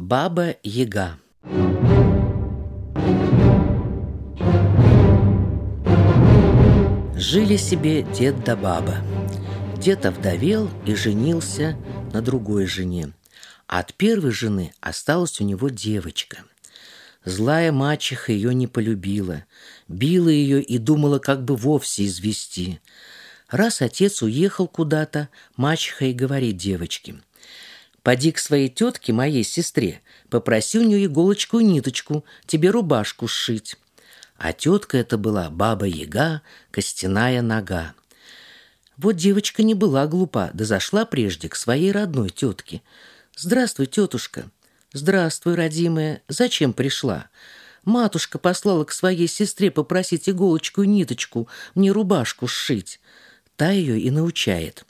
Баба Яга Жили себе дед да баба. Дед овдовел и женился на другой жене. А от первой жены осталась у него девочка. Злая мачеха ее не полюбила, била ее и думала, как бы вовсе извести. Раз отец уехал куда-то, мачеха и говорит девочке – Поди к своей тетке, моей сестре, попроси у нее иголочку и ниточку, тебе рубашку сшить. А тетка это была баба-яга, костяная нога. Вот девочка не была глупа, да зашла прежде к своей родной тетке. «Здравствуй, тетушка!» «Здравствуй, родимая! Зачем пришла?» Матушка послала к своей сестре попросить иголочку и ниточку, мне рубашку сшить. Та ее и научает.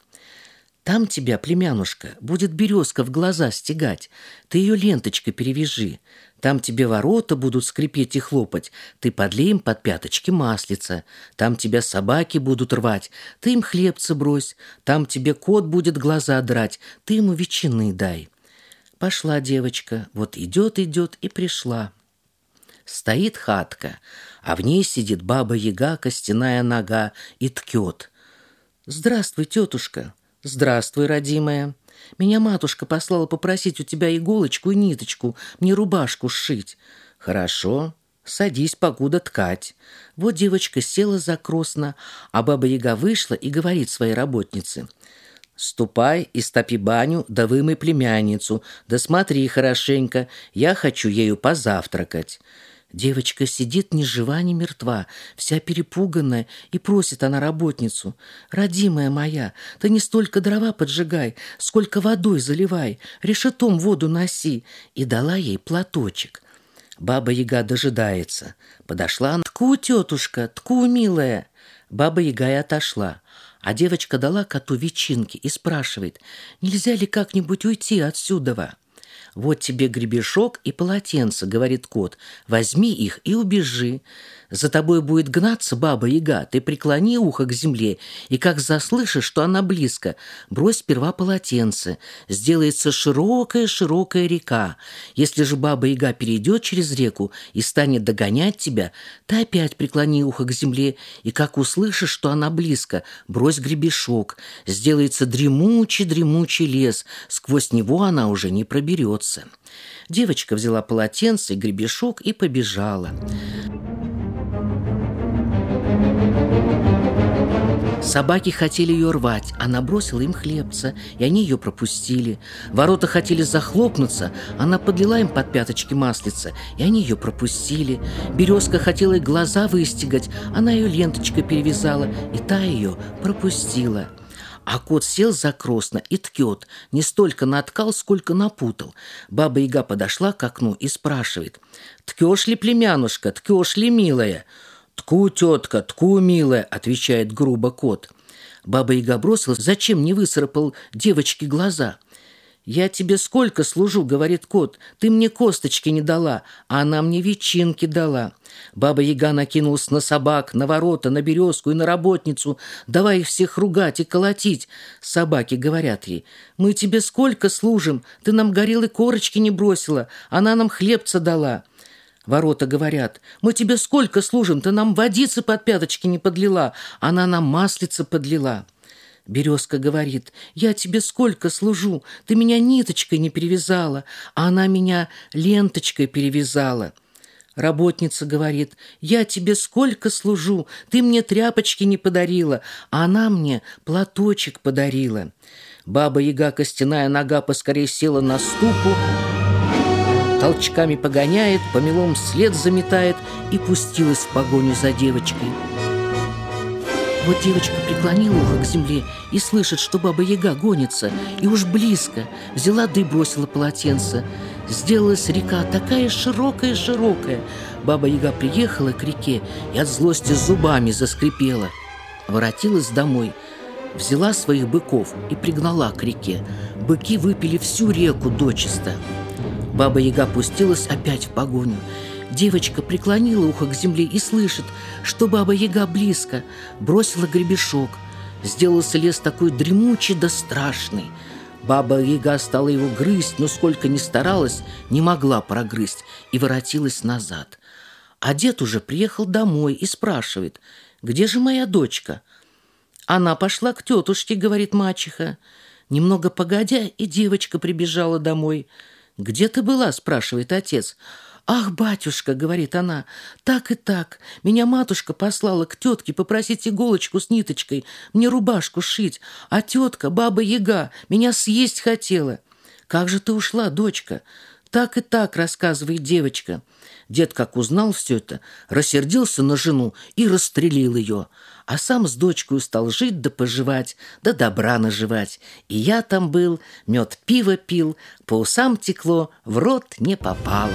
Там тебя, племянушка, будет березка в глаза стегать. Ты ее ленточкой перевяжи. Там тебе ворота будут скрипеть и хлопать. Ты подлей им под пяточки маслица. Там тебя собаки будут рвать. Ты им хлебца брось. Там тебе кот будет глаза драть. Ты ему ветчины дай. Пошла девочка. Вот идет, идет и пришла. Стоит хатка, а в ней сидит баба-яга, костяная нога, и ткет. «Здравствуй, тетушка!» «Здравствуй, родимая. Меня матушка послала попросить у тебя иголочку и ниточку, мне рубашку сшить». «Хорошо, садись, покуда ткать». Вот девочка села закросно, а баба-яга вышла и говорит своей работнице. «Ступай и стопи баню, да вымой племянницу, да смотри хорошенько, я хочу ею позавтракать». Девочка сидит ни жива, ни мертва, вся перепуганная, и просит она работницу. «Родимая моя, ты не столько дрова поджигай, сколько водой заливай, решетом воду носи». И дала ей платочек. Баба-яга дожидается. Подошла она. «Тку, тетушка, тку, милая». Баба-яга и отошла. А девочка дала коту ветчинки и спрашивает, нельзя ли как-нибудь уйти отсюда? «Вот тебе гребешок и полотенце», — говорит кот. «Возьми их и убежи. За тобой будет гнаться баба-яга. Ты преклони ухо к земле, и как заслышишь, что она близко, брось сперва полотенце. Сделается широкая-широкая река. Если же баба-яга перейдет через реку и станет догонять тебя, ты опять преклони ухо к земле, и как услышишь, что она близко, брось гребешок. Сделается дремучий-дремучий лес. Сквозь него она уже не проберется». Девочка взяла полотенце и гребешок и побежала. Собаки хотели ее рвать, она бросила им хлебца, и они ее пропустили. Ворота хотели захлопнуться, она подлила им под пяточки маслица, и они ее пропустили. Березка хотела ей глаза выстегать, она ее ленточкой перевязала, и та ее пропустила. А кот сел закросно и ткет, не столько наткал, сколько напутал. Баба-яга подошла к окну и спрашивает, «Ткешь ли, племянушка, ткешь ли, милая?» «Тку, тетка, тку, милая», — отвечает грубо кот. Баба-яга бросилась, зачем не выцарапал девочке глаза? «Я тебе сколько служу», — говорит кот, — «ты мне косточки не дала, а она мне ветчинки дала». Баба-яга накинулась на собак, на ворота, на березку и на работницу. Давай их всех ругать и колотить. Собаки говорят ей, «Мы тебе сколько служим? Ты нам горелой корочки не бросила, она нам хлебца дала». Ворота говорят, мы тебе сколько служим, ты нам водицы под пяточки не подлила, она нам маслица подлила. Березка говорит, я тебе сколько служу, ты меня ниточкой не перевязала, а она меня ленточкой перевязала. Работница говорит, я тебе сколько служу, ты мне тряпочки не подарила, а она мне платочек подарила. Баба-яга костяная нога поскорее села на ступу, толчками погоняет, помелом след заметает и пустилась в погоню за девочкой. Вот девочка преклонила ухо к земле и слышит, что баба-яга гонится, и уж близко взяла да и бросила полотенце. Сделалась река такая широкая-широкая. Баба-яга приехала к реке и от злости зубами заскрипела. Воротилась домой, взяла своих быков и пригнала к реке. Быки выпили всю реку дочисто. Баба-яга пустилась опять в погоню. Девочка преклонила ухо к земле и слышит, что Баба-яга близко. Бросила гребешок. Сделался лес такой дремучий да страшный. Баба Яга стала его грызть, но сколько ни старалась, не могла прогрызть и воротилась назад. А дед уже приехал домой и спрашивает, где же моя дочка? Она пошла к тетушке, говорит мачеха. Немного погодя, и девочка прибежала домой. «Где ты была?» – спрашивает отец. «Ах, батюшка!» — говорит она, — «так и так. Меня матушка послала к тетке попросить иголочку с ниточкой, мне рубашку шить, а тетка, баба Яга, меня съесть хотела». «Как же ты ушла, дочка?» «Так и так», — рассказывает девочка. Дед, как узнал все это, рассердился на жену и расстрелил ее, а сам с дочкой стал жить да поживать, да добра наживать. И я там был, мед пиво пил, по усам текло, в рот не попало.